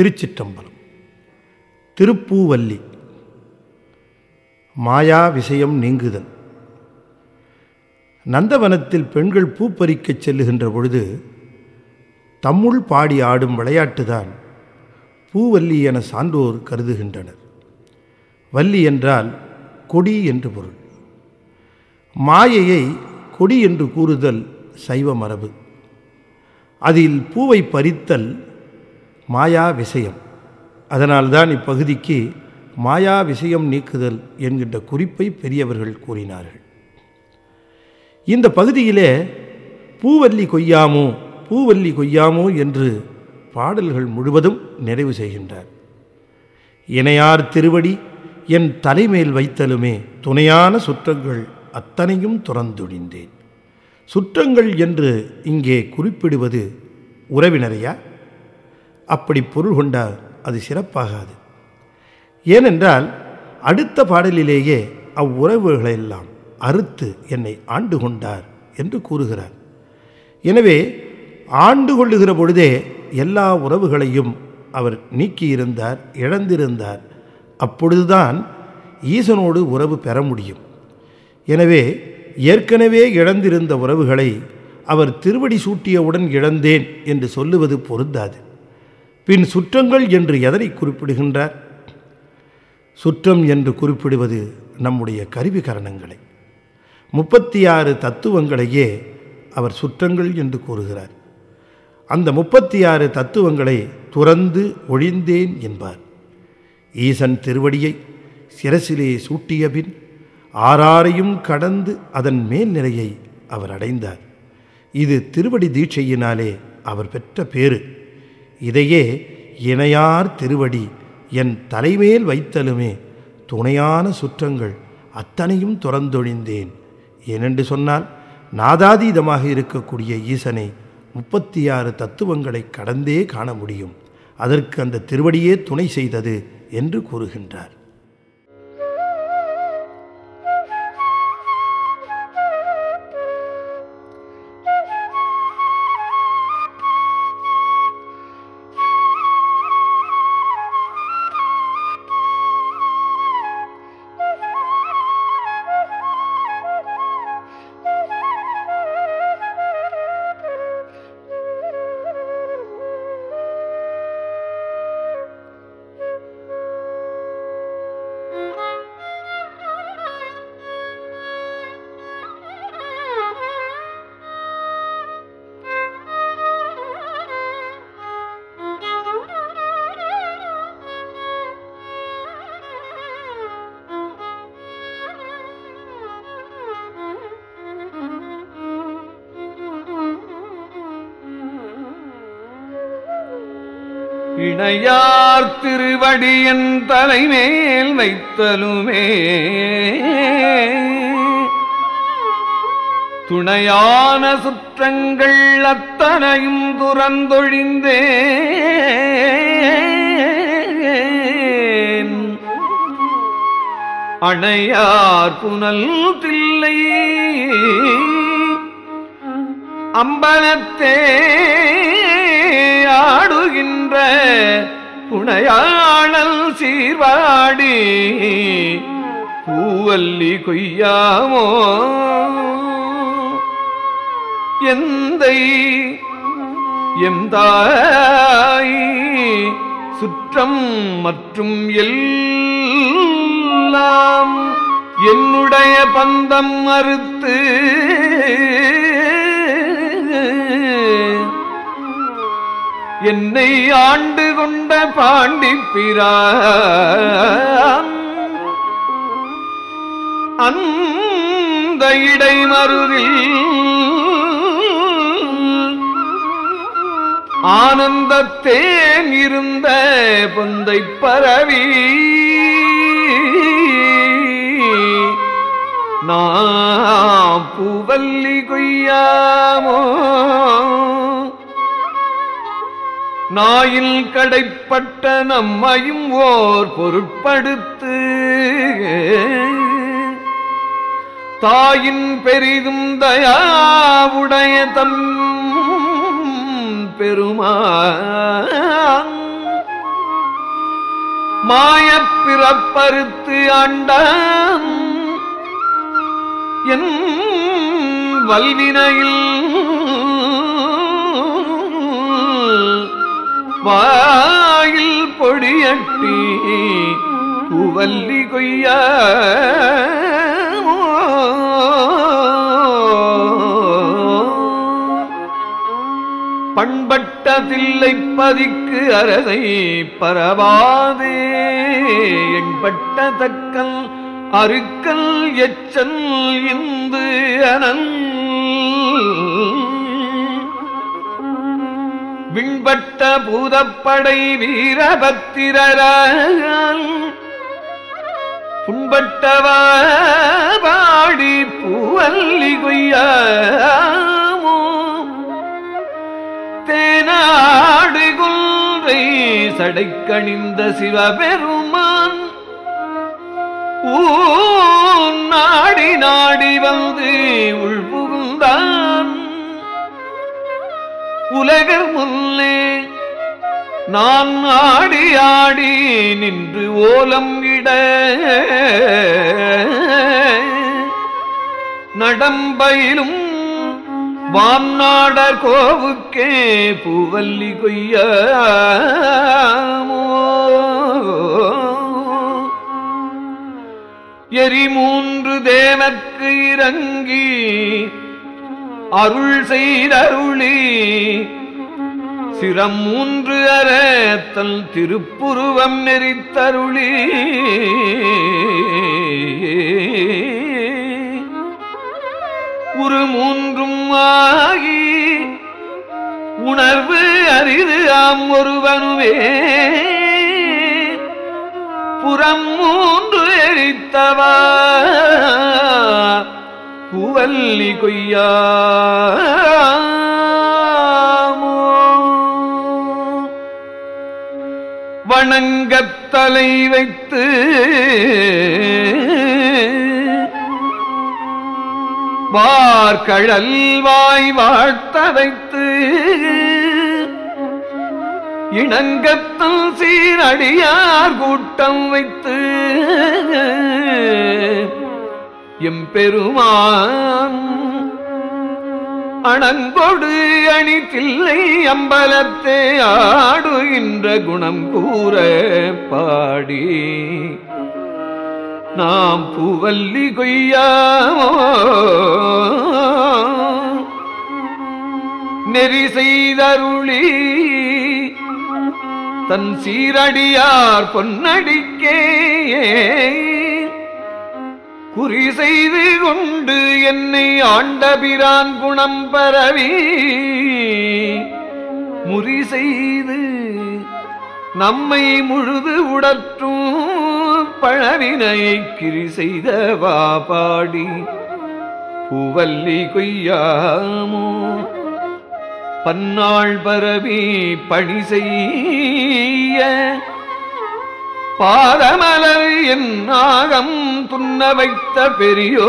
திருச்சிற்றம்பலம். திருப்பூவல்லி. மாயா விஷயம் நீங்குதல். நந்தவனத்தில் பெண்கள் பூ பறிக்கச் செல்லுகின்ற பொழுது தம்முள் பாடி ஆடும் விளையாட்டுதான் பூவல்லி என சான்றோர் கருதுகின்றனர். வள்ளி என்றால் கொடி என்று பொருள். மாயையை கொடி என்று கூறுதல் சைவ மரபு. அதில் பூவை பறித்தல் மாயா விஷயம். அதனால்தான் இப்பகுதிக்கு மாயா விஷயம் நீக்குதல் என்கின்ற குறிப்பை பெரியவர்கள் கூறினார்கள். இந்த பகுதியிலே பூவல்லி கொய்யாமோ பூவல்லி கொய்யாமோ என்று பாடல்கள் முழுவதும் நிறைவு செய்கின்றார் இணையார் திருவடி என் தலைமேல் வைத்தலுமே துணையான சுற்றங்கள் அத்தனையும் துறந்துடிந்தேன் சுற்றங்கள் என்று இங்கே குறிப்பிடுவது உறவினரையா? அப்படி பொருள் கொண்டால் அது சிறப்பாகாது. ஏனென்றால் அடுத்த பாடலிலேயே அவ்வுறவுகளெல்லாம் அறுத்து என்னை ஆண்டு கொண்டார் என்று கூறுகிறார். எனவே ஆண்டு கொள்ளுகிற பொழுதே எல்லா உறவுகளையும் அவர் நீக்கியிருந்தார் இழந்திருந்தார். அப்பொழுதுதான் ஈசனோடு உறவு பெற முடியும். எனவே ஏற்கனவே இழந்திருந்த உறவுகளை அவர் திருவடி சூட்டியவுடன் இழந்தேன் என்று சொல்லுவது பொருந்தாது. பின் சுற்றங்கள் என்று எதனை குறிப்பிடுகின்றார்? சுற்றம் என்று குறிப்பிடுவது நம்முடைய கருவி கரணங்களை. முப்பத்தி ஆறு தத்துவங்களையே அவர் சுற்றங்கள் என்று கூறுகிறார். அந்த முப்பத்தி ஆறு தத்துவங்களை துறந்து ஒழிந்தேன் என்பார். ஈசன் திருவடியை சிரசிலே சூட்டிய பின் ஆறாரையும் கடந்து அதன் மேல்நிலையை அவர் அடைந்தார். இது திருவடி தீட்சையினாலே அவர் பெற்ற பேறு. இதையே இணையார் திருவடி என் தலைமேல் வைத்தலுமே. துணையான சுற்றங்கள் அத்தனையும் துறந்தொழிந்தேன். ஏனென்று சொன்னால் நாதாதீதமாக இருக்கக்கூடிய ஈசனை முப்பத்தி ஆறு தத்துவங்களை கடந்தே காண முடியும். அதற்கு அந்த திருவடியே துணை செய்தது என்று கூறுகின்றார். இணையார் திருவடியின் தலைமேல் வைத்தலுமே. துணையான சுற்றங்கள் அத்தனையும் துறந்தொழிந்தே அணையார் புனல் தில்லை அம்பலத்தே ஆடுகின்ற புனையாளல் சீர்வாடி பூவல்லி கொய்யாமோ? எந்தை எந்தாய் சுற்றம் மற்றும் எல்லாம் என்னுடைய பந்தம் மறுத்து என்னை ஆண்டு கொண்ட பாண்டிப்பிரான். அந்த இடைமருதில் ஆனந்தத்தேன் இருந்த பொந்தை பரவி. நான் பூவல்லி கொய்யாமோ நாயில் கடைப்பட்ட நம்மையும் ஓர் பொருட்படுத்து. தாயின் பெரிதும் தயாவுடைய தம் பெருமான். மாயப் பிறப்பறுத்து ஆண்டான். என் வல்வினையில் வாயில் பொடியட்டி பூவல்லி கொய்யா பண்பட்ட தில்லை பதிக்கு அரசை பரவாதே எண்பட்ட தக்கல் அருக்கல் எச்சல் இந்து அனந்த விண்பட்ட பூதப்படை வீரபத்திரரால் புண்பட்டவாடி பூவல்லி கொய்யாமோ? தேனாடு குன்றை சடைக்கணிந்த சிவபெருமான் ஊ நாடி நாடி வந்து உள்புகுந்தான் உலகர் முல்லே. நான் ஆடி ஆடி நின்று ஓலம் இட. நடம்பயிலும் வான்னாட கோவுக்கே பூவல்லி கொய்யமோ. எரி மூன்று தேவர்க்கு இறங்கி அருள் செய்தருளி. சிரம் மூன்று அறத்தல் திருப்புருவம் நெறித்தருளி. உரு மூன்றும் ஆகி உணர்வு அரிது ஆம் ஒருவனுவே புறம் மூன்று எரித்தவா. பூவல்லி கொய்யாமோ. வணங்கத்தலை வைத்து வார்கழல் வாய் வாழ்த்த வைத்து இணங்கத்தல் சீரடியார் கூட்டம் வைத்து எம்பெருமான் அணங்கொடு அணி தில்லை அம்பலத்தே ஆடுகின்ற குணம் கூற பாடி. நாம் பூவல்லி கொய்யாமோ. நெறி செய்தருளி. தன் சீரடியார் பொன்னடிக்கே. குறி செய்து கொண்டு என்னை ஆண்டபிரான் குணம் பரவி. முறி செய்து நம்மை முழுது உடற்றும் பழவினை கிரி செய்த வாபாடி. பூவல்லி கொய்யாமோ பன்னாள் பரவி பணி செய்ய. பாதமலர் என் நாகம் துண்ண வைத்த பெரியோம்.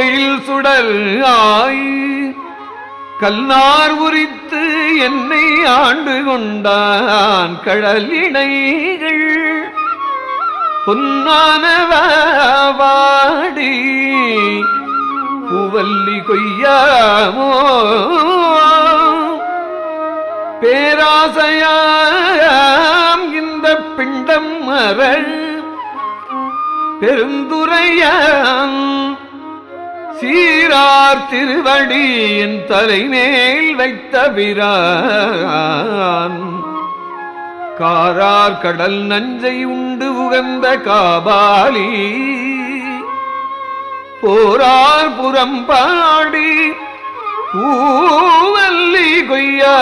எயில் சுடல் ஆய் கல்நார் உரித்து என்னை ஆண்டு கொண்டான் கடலினைகள் பொன்னானவாடி பூவல்லி கொய்யாமோ. பேராசையாம் இந்த பிண்டம் மரள் பெருந்துரையான் சீரார் திருவடி என் தலைமேல் வைத்த பிரான் காரார் கடல் நஞ்சை உண்டு உகந்த காபாலி. போரார் புறம் பாடி பூவல்லி கொய்யா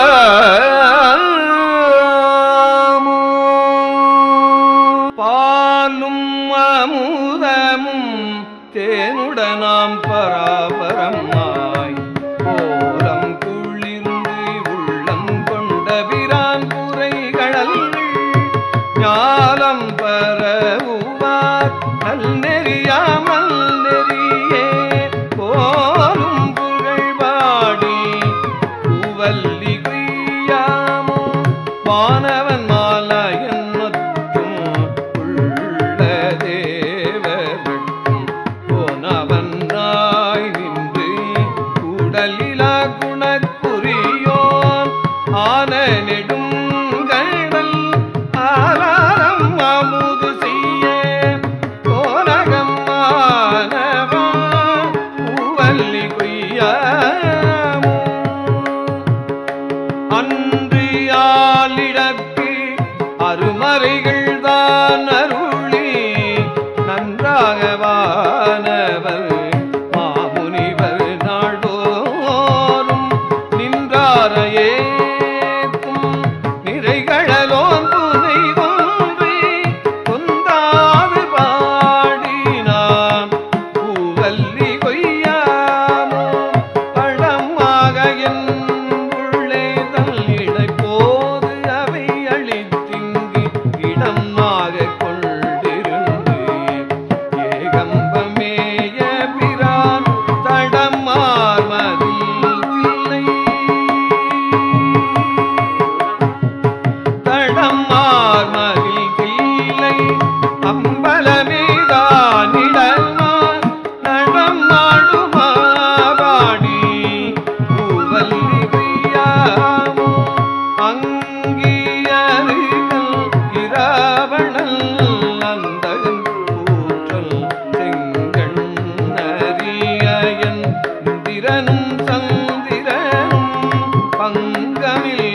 பங்கமில்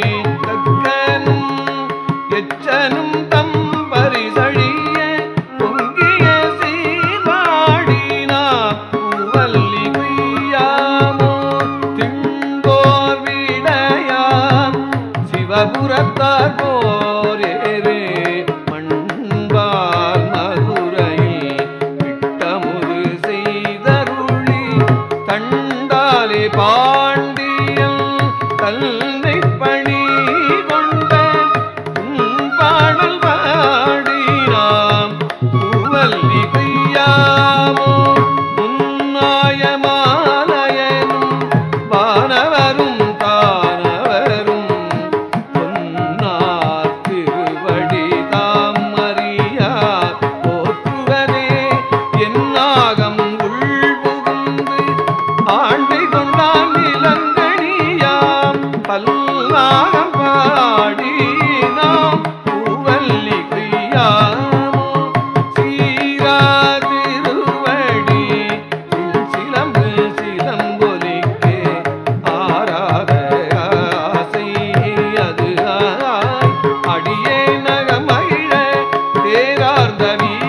தக்கனும் எச்சனும் தம் பரிசழிய பொங்கிய சீராடினா புவல்லி குய்யாமோ திங்கோர் விடையார் சிவபுரத்தார் போரேரே மண்பால் மதுரையில் விட்டமுது செய்தருளி தண்டாலே பாண்டி 嗯 மாந்தவி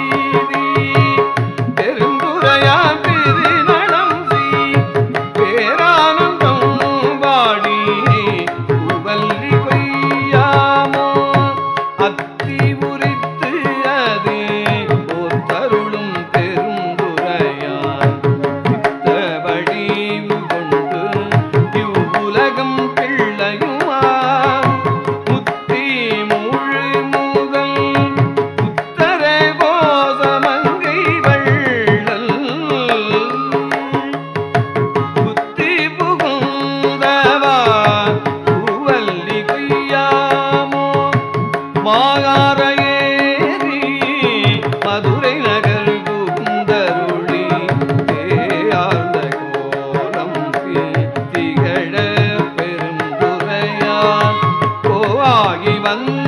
ஆகி வந்த